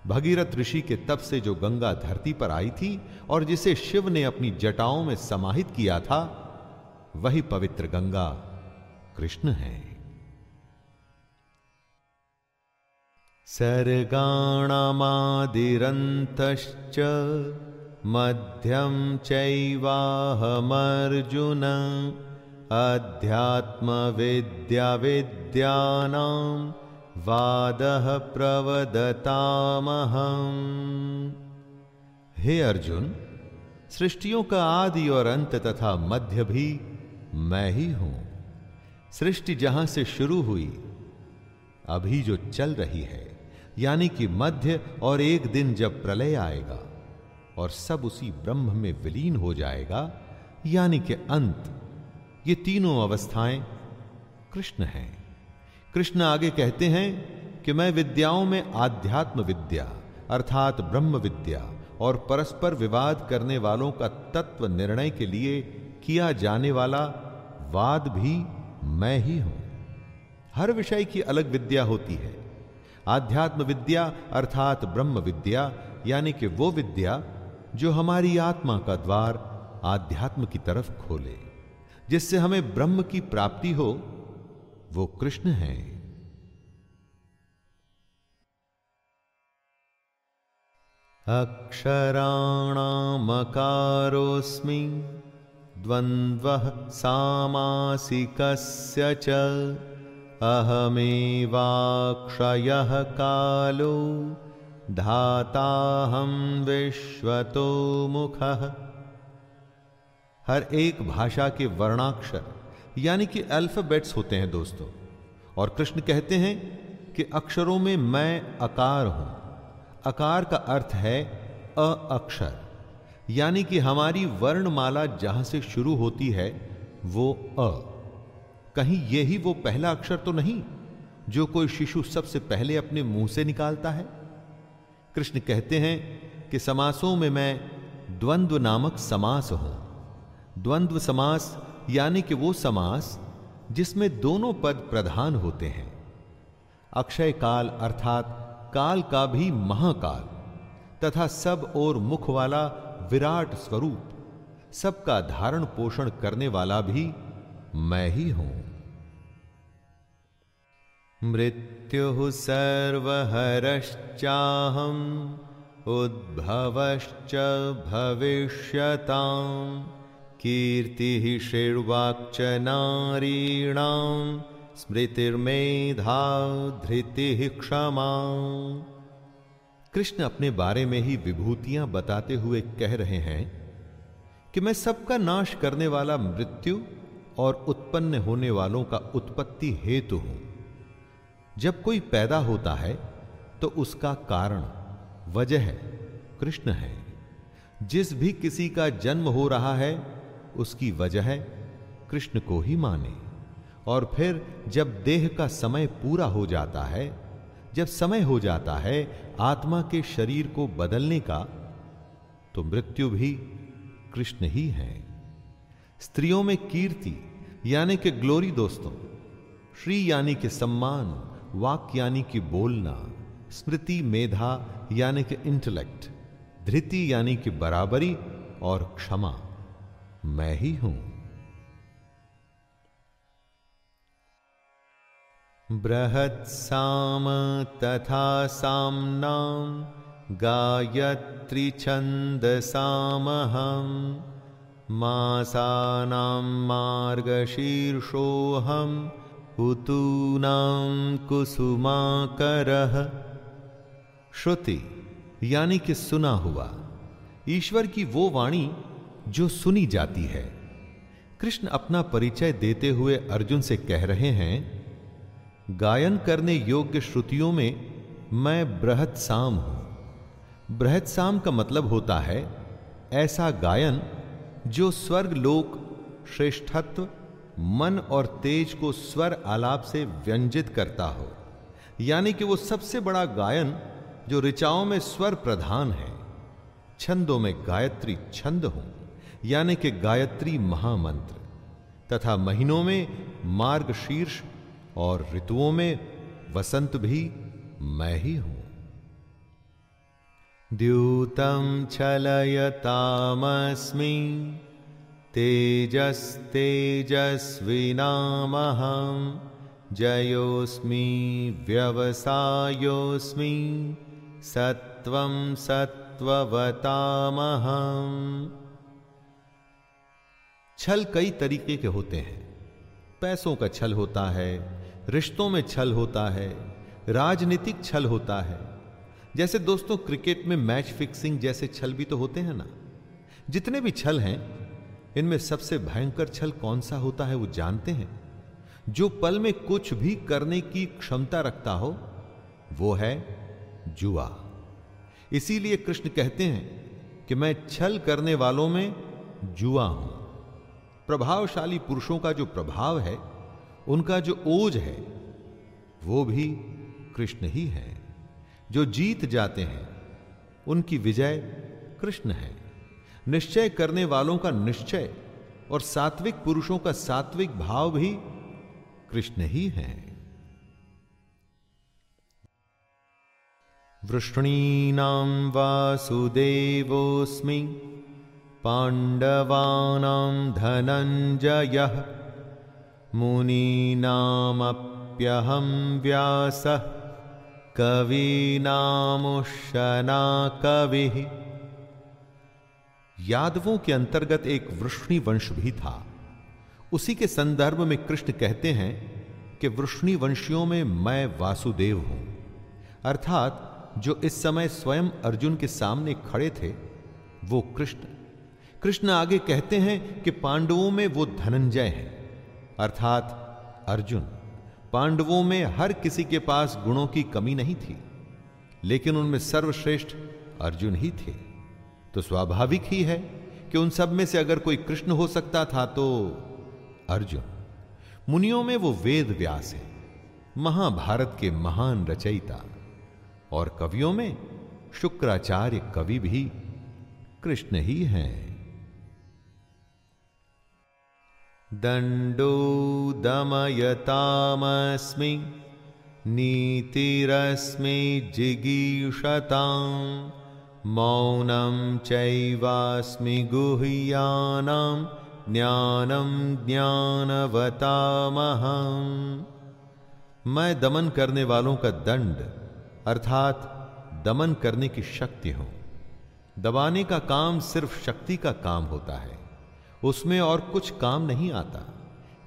भगीरथ ऋषि के तप से जो गंगा धरती पर आई थी और जिसे शिव ने अपनी जटाओं में समाहित किया था, वही पवित्र गंगा कृष्ण है। सर्गाणामादिरन्तश्च मध्यम चैवाहमर्जुन अध्यात्मविद्याविद्यानां वादः प्रवदतामहम्। हे अर्जुन, सृष्टियों का आदि और अंत तथा मध्य भी मैं ही हूँ। सृष्टि जहाँ से शुरू हुई, अभी जो चल रही है, यानी कि मध्य और एक दिन जब प्रलय आएगा और सब उसी ब्रह्म में विलीन हो जाएगा, यानी कि अंत, ये तीनों अवस्थाएँ कृष्ण हैं। कृष्ण आगे कहते हैं कि मैं विद्याओं में आध्यात्म विद्या, अर्थात ब्रह्म विद्या और परस्पर विवाद करने वालों का तत्व निर्णय के लिए किया जाने वाला वाद भी मैं ही हूँ। हर विषय की अलग विद्या होती है। आध्यात्म विद्या अर्थात ब्रह्म विद्या यानी कि वो विद्या जो हमारी आत्मा का द्वार आध्यात्म की तरफ़ खोले। जिससे हमें ब्रह्म की प्राप्ति हो, वो कृष्ण है। अक्षराणामकारोऽस्मि द्वन्द्वः सामासिकस्य च। अहमेवाक्षयः कालो धाताहं विश्वतो मुखः। हर एक भाषा के वर्णाक्षर, यानी कि अल्फाबेट्स होते हैं दोस्तों, और कृष्ण कहते हैं कि अक्षरों में मैं अकार हूँ। अकार का अर्थ है अ अक्षर। यानी कि हमारी वर्णमाला जहाँ से शुरू होती है, वो अ। कहीं यही वो पहला अक्षर तो नहीं, जो कोई शिशु सबसे पहले अपने मुँह से निकालता है? कृष्ण कहते हैं कि समासों में मैं द्वंद्व नामक समास हूँ। द्वंद्व समास यानी कि वो समास जिसमें दोनों पद प्रधान होते हैं। अक्षय काल अर्थात काल का भी महाकाल तथा सब और मुख वाला विराट स्वरूप। सबका धारण पोषण करने वाला भी मैं ही हूँ। मृत्यु सर्वहरश्चाहम उद्भवश्च भविष्यतां, कीर्तिः षड्वाक्च नारीणां स्मृतिर्मेधा धृतिः क्षमा। कृष्ण अपने बारे में ही विभूतियाँ बताते हुए कह रहे हैं कि मैं सबका नाश करने वाला मृत्यु और उत्पन्न होने वालों का उत्पत्ति हेतु हूँ। जब कोई पैदा होता है तो उसका कारण, वजह कृष्ण है। जिस भी किसी का जन्म हो रहा है, उसकी वजह कृष्ण को ही माने। और फिर जब देह का समय पूरा हो जाता है जब समय हो जाता है आत्मा के शरीर को बदलने का तो मृत्यु भी कृष्ण ही है। स्त्रियों में कीर्ति, यानी कि ग्लोरी दोस्तों, श्री यानी कि सम्मान, वाक यानी कि बोलना, स्मृति मेधा यानी कि इंटेलेक्ट धृति यानी कि बराबरी और क्षमा, मैं ही हूँ। बृहत् साम तथा साम्नां गायत्री छन्दसामहं मासानां मार्गशीर्षोऽहम् उतूनां कुसुमाकरः। श्रुति, यानी कि सुना हुआ, ईश्वर की वो वाणी जो सुनी जाती है। कृष्ण अपना परिचय देते हुए अर्जुन से कह रहे हैं गायन करने योग्य श्रुतियों में मैं बृहत साम हूँ। बृहत साम का मतलब होता है ऐसा गायन जो स्वर्ग लोक, श्रेष्ठत्व, मन और तेज को स्वर आलाप से व्यंजित करता हो। यानी कि वो सबसे बड़ा गायन जो ऋचाओं में स्वर प्रधान है। छंदों में गायत्री छंद हो, यानी कि गायत्री महामंत्र, तथा महीनों में मार्ग शीर्ष और ऋतुओं में वसंत भी मैं ही हूँ। द्यूतम छलयतामस्मि, तेजस्तेजस्विनामहं, जयोस्मि व्यवसायोस्मि सत्वं सत्ववतामहम् छल कई तरीके के होते हैं। पैसों का छल होता है रिश्तों में छल होता है, राजनीतिक छल होता है। जैसे दोस्तों, क्रिकेट में मैच फिक्सिंग जैसे छल भी तो होते हैं ना। जितने भी छल हैं, इनमें सबसे भयंकर छल कौन सा होता है वो जानते हैं? जो पल में कुछ भी करने की क्षमता रखता हो, वो है जुआ। इसीलिए कृष्ण कहते हैं कि मैं छल करने वालों में जुआ हूँ। प्रभावशाली पुरुषों का जो प्रभाव है उनका जो ओज है, वो भी कृष्ण ही है। जो जीत जाते हैं, उनकी विजय कृष्ण है। निश्चय करने वालों का निश्चय और सात्विक पुरुषों का सात्विक भाव भी कृष्ण ही है। वृष्णीनां वासुदेवोऽस्मि पाण्डवानां धनञ्जयः। मुनीनामप्यहं व्यासः कवीनामुशना कवि यादवों के अंतर्गत एक वृष्णि वंश भी था। उसी के संदर्भ में कृष्ण कहते हैं कि वृष्णि वंशियों में मैं वासुदेव हूँ। अर्थात जो इस समय स्वयं अर्जुन के सामने खड़े थे, वो कृष्ण। कृष्ण आगे कहते हैं कि पांडवों में वो धनंजय है। अर्थात अर्जुन, पांडवों में हर किसी के पास गुणों की कमी नहीं थी, लेकिन उनमें सर्वश्रेष्ठ अर्जुन ही थे। तो स्वाभाविक ही है कि उन सब में से अगर कोई कृष्ण हो सकता था तो अर्जुन। मुनियों में वो वेद व्यास है, महाभारत के महान रचयिता, और कवियों में शुक्राचार्य कवि भी कृष्ण ही हैं। दंडो दमयतामस्मि नीतिरस्मि जिगीषतां मौनं चैवास्मि गुह्यानां ज्ञानं ज्ञानवतामहम्। मैं दमन करने वालों का दंड, अर्थात दमन करने की शक्ति हूँ। दबाने का काम सिर्फ़ शक्ति का काम होता है। उसमें और कुछ काम नहीं आता।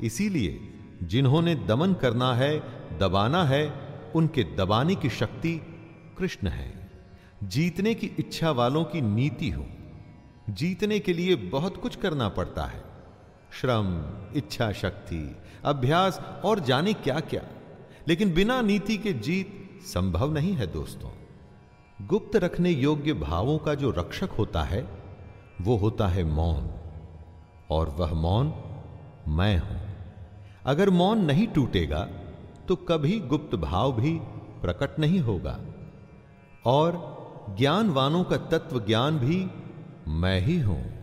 इसीलिए जिन्होंने दमन करना है, दबाना है, उनके दबाने की शक्ति कृष्ण है। जीतने की इच्छा वालों की नीति हो। जीतने के लिए बहुत कुछ करना पड़ता है। श्रम, इच्छा शक्ति, अभ्यास और जाने क्या क्या लेकिन बिना नीति के जीत संभव नहीं है दोस्तों। गुप्त रखने योग्य भावों का जो रक्षक होता है, वो होता है मौन। और वह मौन मैं हूँ। अगर मौन नहीं टूटेगा तो कभी गुप्त भाव भी प्रकट नहीं होगा। और ज्ञानवानों का तत्व ज्ञान भी मैं ही हूँ।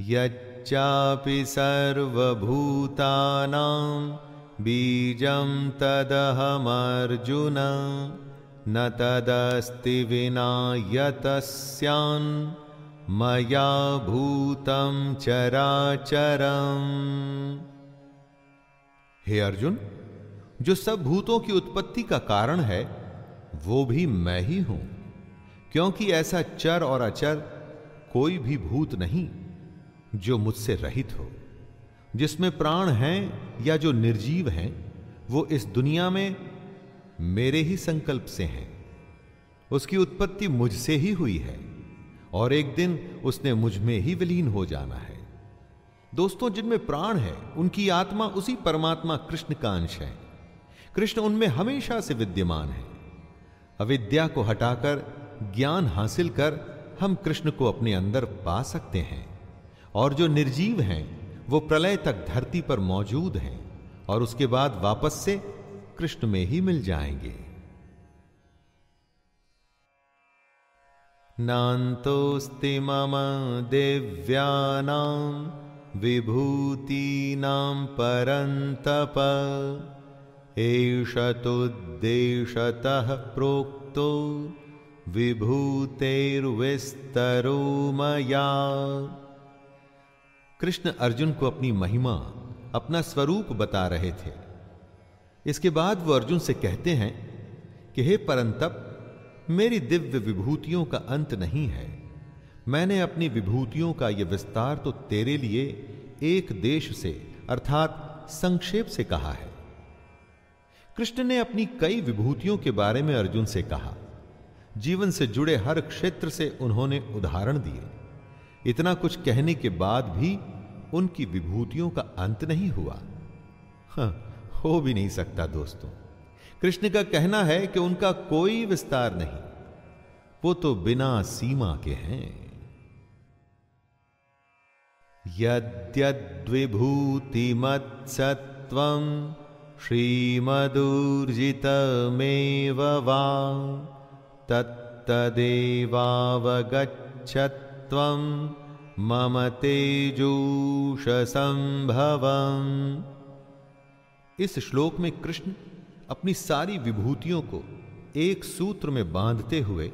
यच्चापि सर्वभूतानां बीजं तदहमर्जुन। न तदस्ति विना यतस्यान् मया भूतं चराचरम्। हे अर्जुन, जो सब भूतों की उत्पत्ति का कारण है, वो भी मैं ही हूँ। क्योंकि ऐसा चर और अचर कोई भी भूत नहीं, जो मुझसे रहित हो। जिसमें प्राण हैं या जो निर्जीव हैं, वो इस दुनिया में मेरे ही संकल्प से हैं। उसकी उत्पत्ति मुझसे ही हुई है, और एक दिन उसने मुझमें ही विलीन हो जाना है। दोस्तों, जिनमें प्राण है, उनकी आत्मा उसी परमात्मा कृष्ण का अंश है। कृष्ण उनमें हमेशा से विद्यमान है। अविद्या को हटाकर, ज्ञान हासिल कर, हम कृष्ण को अपने अंदर पा सकते हैं, और जो निर्जीव हैं, वो प्रलय तक धरती पर मौजूद हैं, और उसके बाद वापस से कृष्ण में ही मिल जाएँगे। नान्तोऽस्ति मम दिव्यानां विभूतीनां परन्तप। एष तुद्देशतः प्रोक्तो विभूतेर्विस्तरो मया। कृष्ण अर्जुन को अपनी महिमा, अपना स्वरूप बता रहे थे। इसके बाद वो अर्जुन से कहते हैं कि हे परंतप मेरी दिव्य विभूतियों का अंत नहीं है। मैंने अपनी विभूतियों का यह विस्तार तो तेरे लिए एक देश से अर्थात संक्षेप से कहा है। कृष्ण ने अपनी कई विभूतियों के बारे में अर्जुन से कहा। जीवन से जुड़े हर क्षेत्र से उन्होंने उदाहरण दिए। इतना कुछ कहने के बाद भी उनकी विभूतियों का अंत नहीं हुआ। हाँ, हो भी नहीं सकता, दोस्तों। कृष्ण का कहना है कि उनका कोई विस्तार नहीं। वो तो बिना सीमा के हैं। यद्यद्विभूतिमत्सत्व श्रीमदूर्जितमेव वा तत्तदेवावगच्छत्वं मम तेजूषसंभवम् इस श्लोक में कृष्ण अपनी सारी विभूतियों को एक सूत्र में बांधते हुए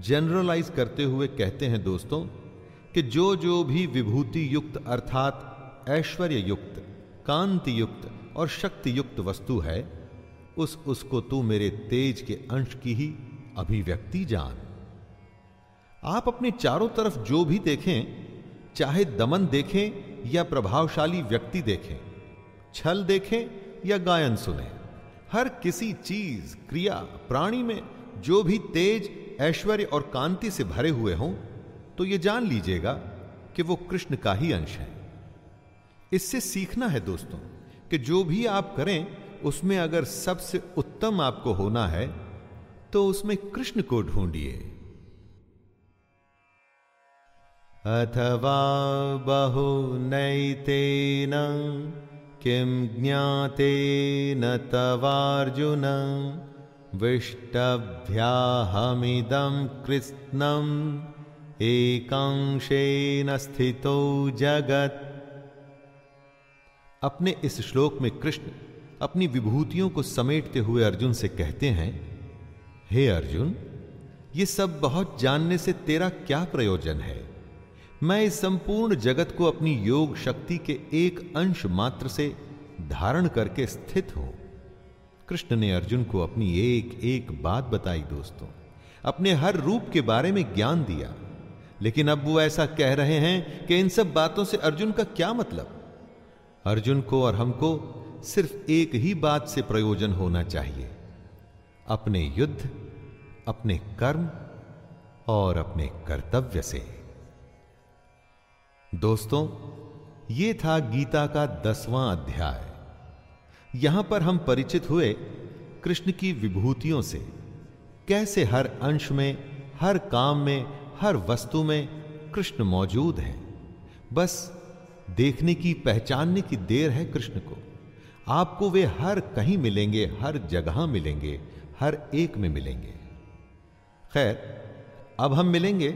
जनरलाइज करते हुए कहते हैं दोस्तों, कि जो जो भी विभूति युक्त अर्थात ऐश्वर्य युक्त कांति युक्त और शक्ति युक्त वस्तु है, उस उसको तू मेरे तेज के अंश की ही अभिव्यक्ति जान। आप अपने चारों तरफ़ जो भी देखें, चाहे दमन देखें या प्रभावशाली व्यक्ति देखें, छल देखें या गायन सुने। हर किसी चीज़, क्रिया, प्राणी में जो भी तेज, ऐश्वर्य और कांति से भरे हुए हों तो यह जान लीजिएगा कि वो कृष्ण का ही अंश है। इससे सीखना है दोस्तों कि जो भी आप करें, उसमें अगर सबसे उत्तम आपको होना है तो उसमें कृष्ण को ढूंढिए। अथवा बहु नैतेन किं ज्ञातेन तवार्जुन? विष्टभ्याहमिदं कृत्स्नम् एकांशेन स्थितो जगत। अपने इस श्लोक में कृष्ण अपनी विभूतियों को समेटते हुए अर्जुन से कहते हैं, हे अर्जुन, ये सब बहुत जानने से तेरा क्या प्रयोजन है? मैं इस संपूर्ण जगत को अपनी योग शक्ति के एक अंश मात्र से धारण करके स्थित हूँ। कृष्ण ने अर्जुन को अपनी एक एक बात बताई दोस्तों। अपने हर रूप के बारे में ज्ञान दिया। लेकिन अब वो ऐसा कह रहे हैं कि इन सब बातों से अर्जुन का क्या मतलब? अर्जुन को और हमको सिर्फ़ एक ही बात से प्रयोजन होना चाहिए। अपने युद्ध, अपने कर्म और अपने कर्तव्य से। दोस्तों, ये था गीता का दसवां अध्याय। यहाँ पर हम परिचित हुए कृष्ण की विभूतियों से, कैसे हर अंश में, हर काम में, हर वस्तु में कृष्ण मौजूद है। बस देखने की, पहचानने की देर है कृष्ण को। आपको वे हर कहीं मिलेंगे, हर जगह मिलेंगे, हर एक में मिलेंगे। खैर, अब हम मिलेंगे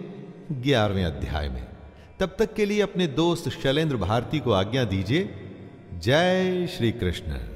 ग्यारहवें अध्याय में। तब तक के लिए अपने दोस्त शैलेंद्र भारती को आज्ञा दीजिए। जय श्री कृष्ण।